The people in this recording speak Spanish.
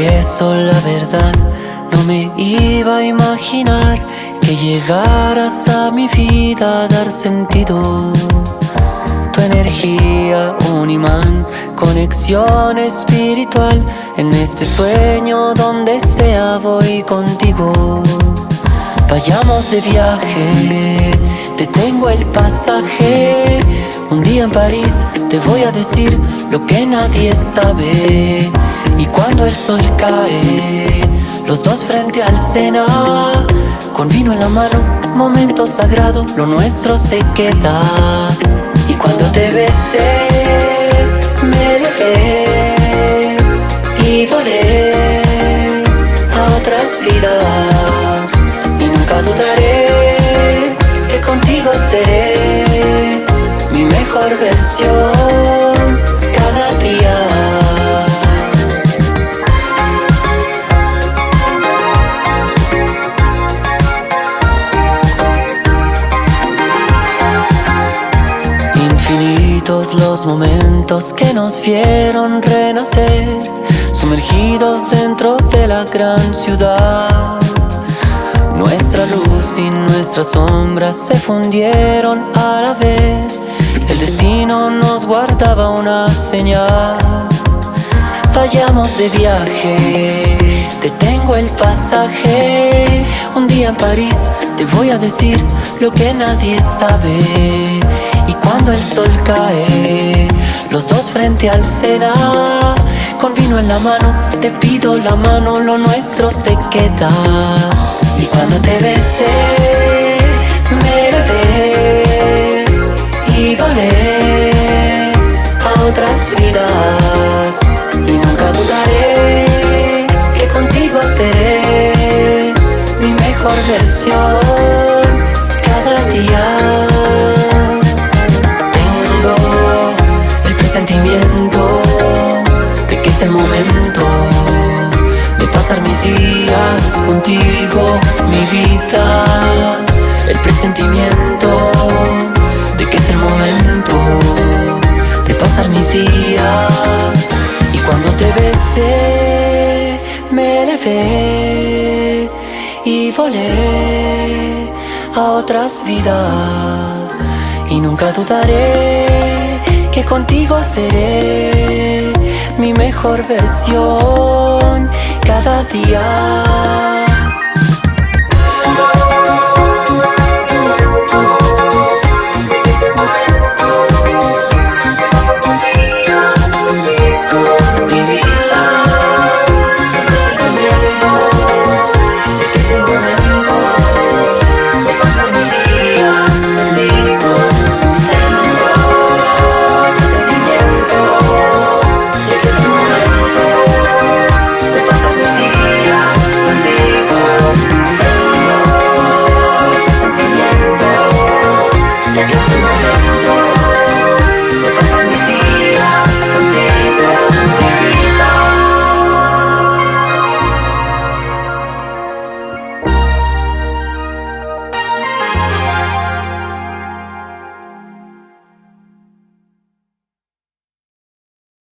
confieso la verdad, no me iba a imaginar que llegaras a mi vida a dar sentido. Tu energía, un imán, conexión espiritual en este sueño donde sea voy contigo. Vayamos de viaje, te tengo el pasaje. Un día en París te voy a decir lo que nadie sabe. Y cuando el sol cae, los dos frente al Sena, con vino en la mano, momento sagrado, lo nuestro se queda. Y cuando te besé, me dejé y volé a otras vidas. Y nunca dudaré que contigo seré mi mejor versión Infinitos los momentos que nos vieron renacer, sumergidos dentro de la gran ciudad. Nuestra luz y nuestras sombras se fundieron a la vez. El destino nos guardaba una señal. Vayamos de viaje, te tengo el pasaje. Un día en París te voy a decir lo que nadie sabe. Cuando el sol cae, los dos frente al Sena, con vino en la mano, te pido la mano, lo nuestro se queda. Y cuando te besé, me elevé y volé a otras vidas. Y nunca dudaré que contigo seré mi mejor versión cada día. De que es el momento de pasar mis días contigo, mi vida. El presentimiento de que es el momento de pasar mis días. Y cuando te besé, me elevé y volé a otras vidas. Y nunca dudaré que contigo seré mi mejor versión cada día.